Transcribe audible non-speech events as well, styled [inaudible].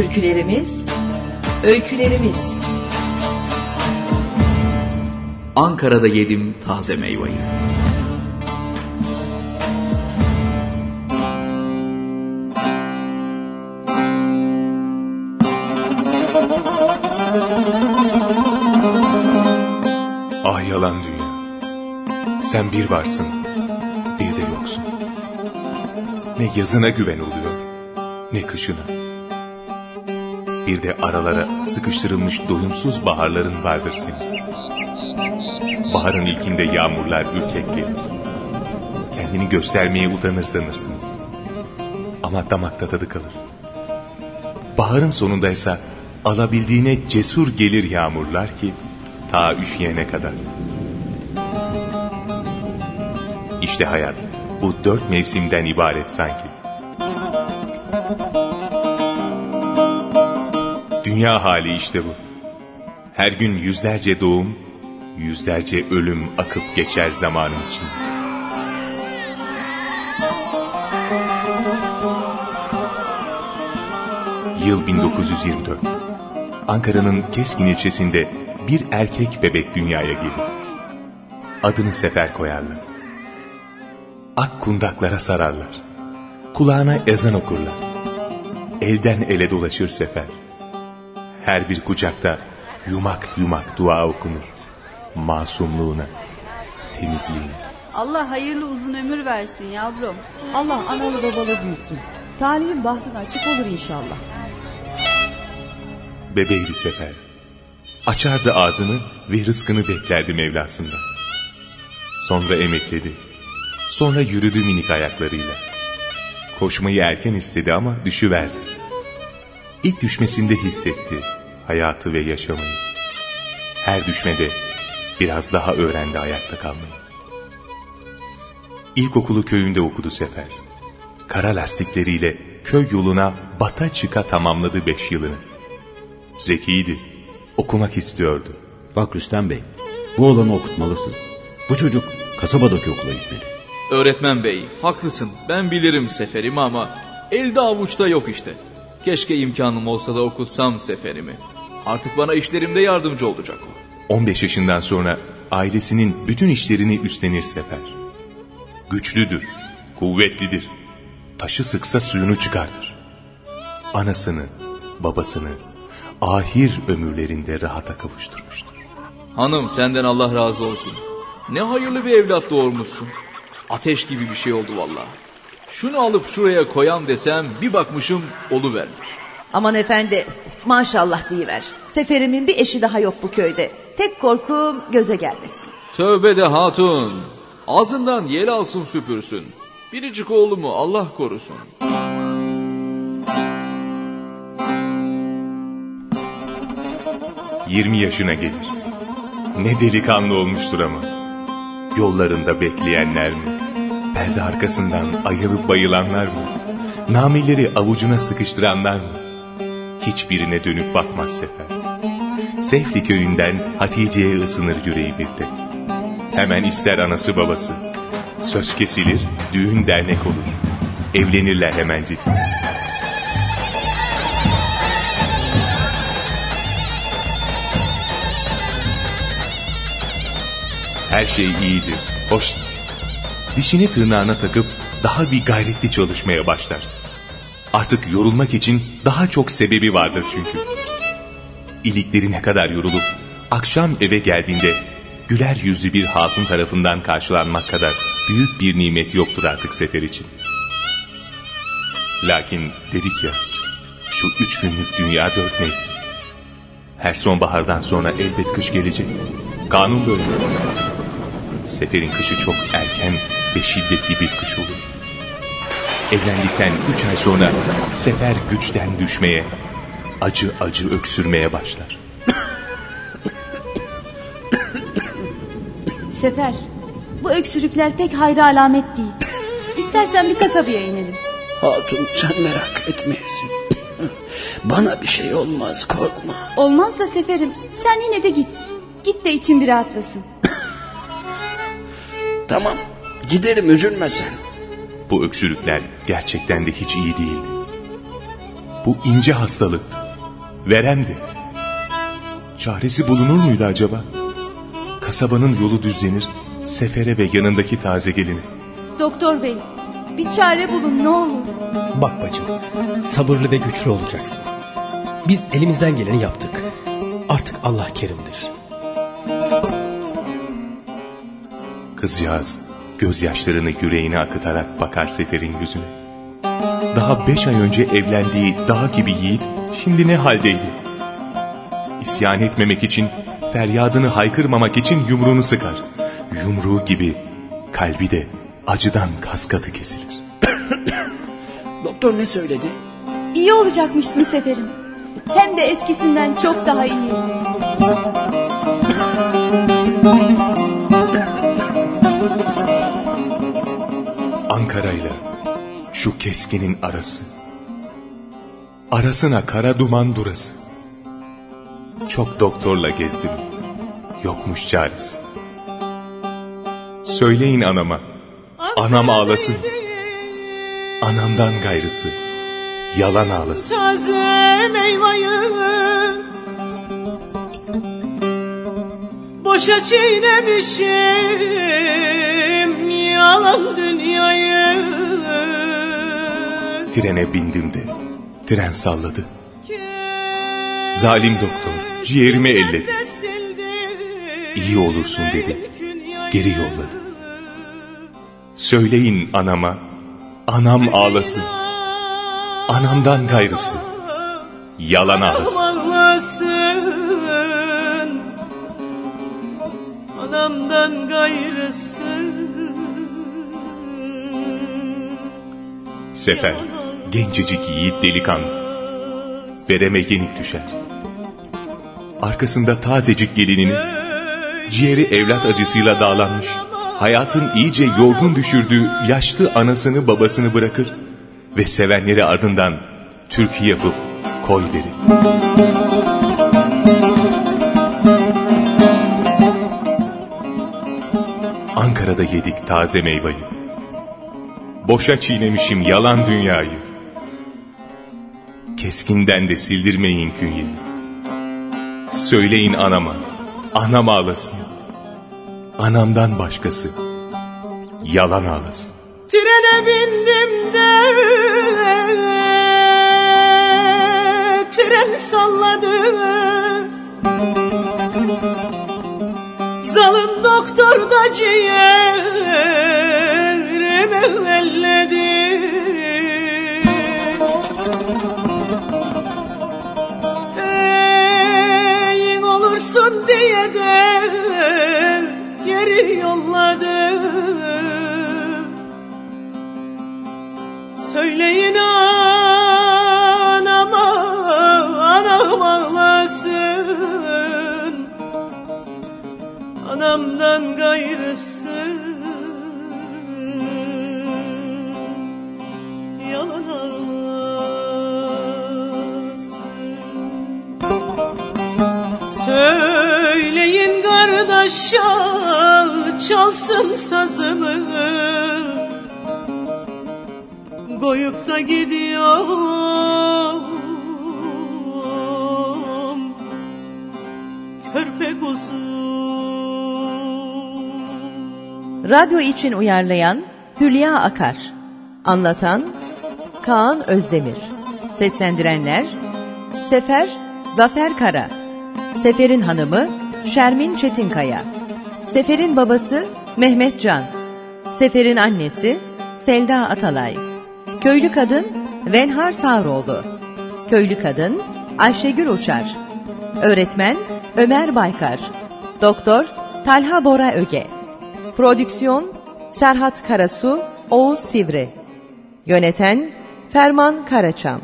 Türkülerimiz, öykülerimiz. Ankara'da yedim taze meyveyi. Ah yalan dünya. Sen bir varsın, bir de yoksun. Ne yazına güven oluyor, ne kışına. Bir de aralara sıkıştırılmış doyumsuz baharların vardır senin. Baharın ilkinde yağmurlar ürkek gelir. Kendini göstermeye utanır sanırsınız. Ama damakta tadı kalır. Baharın sonundaysa alabildiğine cesur gelir yağmurlar ki ta üşüyene kadar. İşte hayat bu dört mevsimden ibaret sanki. Dünya hali işte bu. Her gün yüzlerce doğum, yüzlerce ölüm akıp geçer zamanın için. Yıl 1924. Ankara'nın Keskin ilçesinde bir erkek bebek dünyaya gelir. Adını Sefer koyarlar. Ak kundaklara sararlar. Kulağına ezan okurlar. Elden ele dolaşır Sefer. Her bir kucakta yumak yumak dua okunur. Masumluğuna, temizliğine. Allah hayırlı uzun ömür versin yavrum. Allah analı babalı büyüsün. Talihin bahtın açık olur inşallah. Bebeğdi Sefer. Açardı ağzını ve rızkını beklerdi Mevlasından. Sonra emekledi. Sonra yürüdü minik ayaklarıyla. Koşmayı erken istedi ama düşüverdi. İlk düşmesinde hissetti hayatı ve yaşamayı. Her düşmede biraz daha öğrendi ayakta kalmayı. İlkokulu köyünde okudu Sefer. Kara lastikleriyle köy yoluna bata çıka tamamladı beş yılını. Zekiydi, okumak istiyordu. Bak Rüstem Bey, bu olanı okutmalısın. Bu çocuk kasabadaki okula gitmeli. Öğretmen bey, haklısın. Ben bilirim seferimi ama elde avuçta yok işte. Keşke imkanım olsa da okutsam seferimi. Artık bana işlerimde yardımcı olacak o. 15 yaşından sonra ailesinin bütün işlerini üstlenir Sefer. Güçlüdür, kuvvetlidir. Taşı sıksa suyunu çıkartır. Anasını, babasını ahir ömürlerinde rahata kavuşturmuştur. Hanım senden Allah razı olsun. Ne hayırlı bir evlat doğurmuşsun. Ateş gibi bir şey oldu vallahi. Şunu alıp şuraya koyam desem bir bakmışım vermiş. Aman efendi maşallah deyiver. Seferimin bir eşi daha yok bu köyde. Tek korkum göze gelmesin. Tövbe de hatun. Ağzından yel alsın süpürsün. Biricik oğlumu Allah korusun. Yirmi yaşına gelir. Ne delikanlı olmuştur ama. Yollarında bekleyenler mi? Perde arkasından ayılıp bayılanlar mı? Nameleri avucuna sıkıştıranlar mı? Hiçbirine dönüp bakmaz Sefer. Sefli köyünden Hatice'ye ısınır yüreği bir tek. Hemen ister anası babası. Söz kesilir, düğün dernek olur. Evlenirler hemencecik. Her şey iyiydi, hoş. Dişini tırnağına takıp daha bir gayretli çalışmaya başlar. Artık yorulmak için daha çok sebebi vardır çünkü. İlikleri ne kadar yorulup akşam eve geldiğinde güler yüzlü bir hatun tarafından karşılanmak kadar büyük bir nimet yoktur artık sefer için. Lakin dedik ya, şu üç günlük dünya dört mevsim. Her sonbahardan sonra elbet kış gelecek. Kanun böyle. Seferin kışı çok erken ve şiddetli bir kış olur. Evlendikten üç ay sonra Sefer güçten düşmeye, acı acı öksürmeye başlar. Sefer, bu öksürükler pek hayra alamet değil. İstersen bir kasabaya inelim. Hatun sen merak etmeyesin. Bana bir şey olmaz korkma. Olmaz da Seferim sen yine de git. Git de için bir rahatlasın. Tamam giderim üzülme sen. Bu öksürükler gerçekten de hiç iyi değildi. Bu ince hastalıktı. Veremdi. Çaresi bulunur muydu acaba? Kasabanın yolu düzlenir, sefere ve yanındaki taze gelini. Doktor bey bir çare bulun ne olur. Bak bacım sabırlı ve güçlü olacaksınız. Biz elimizden geleni yaptık. Artık Allah kerimdir. Kızcağız gözyaşlarını yüreğine akıtarak bakar Sefer'in yüzüne. Daha beş ay önce evlendiği dağ gibi yiğit şimdi ne haldeydi? İsyan etmemek için, feryadını haykırmamak için yumruğunu sıkar. Yumruğu gibi kalbi de acıdan kaskatı kesilir. [coughs] Doktor ne söyledi? İyi olacakmışsın Seferim. Hem de eskisinden çok daha iyi. [coughs] Ankara ile şu keskinin arası. Arasına kara duman durası. Çok doktorla gezdim. Yokmuş çaresi. Söyleyin anama. Anam ağlasın. Anamdan gayrısı. Yalan ağlasın. Taze meyveyi Boşa çiğnemişim Trene bindim de tren salladı. Zalim doktor ciğerimi elledi. İyi olursun dedi. Geri yolladı. Söyleyin anama, anam ağlasın. Anamdan gayrısı. Yalan ağlasın. Anamdan gayrısı Sefer, gencecik yiğit delikanlı. Vereme yenik düşer. Arkasında tazecik gelinini, ciğeri evlat acısıyla dağlanmış, hayatın iyice yorgun düşürdüğü yaşlı anasını babasını bırakır ve sevenleri ardından türkü yapıp koy verir. Ankara'da yedik taze meyveyi. Boşa çiğnemişim yalan dünyayı. Keskinden de sildirmeyin künyemi. Söyleyin anama, anam ağlasın. Anamdan başkası, yalan ağlasın. Trene bindim de Tren salladı Zalim doktor da ciğerimi elledi yolladı. Söyleyin anama, anam ağlasın. Anamdan gayrısı Yalan ağlasın. Söyleyin kardeşa çalsın sazımı koyup da gidiyorum körpe kuzum. Radyo için uyarlayan Hülya Akar. Anlatan Kaan Özdemir. Seslendirenler Sefer Zafer Kara. Sefer'in hanımı Şermin Çetinkaya. Sefer'in babası Mehmet Can. Sefer'in annesi Selda Atalay. Köylü kadın Venhar Sağroğlu. Köylü kadın Ayşegül Uçar. Öğretmen Ömer Baykar. Doktor Talha Bora Öge. Prodüksiyon Serhat Karasu, Oğuz Sivri. Yöneten Ferman Karaçam.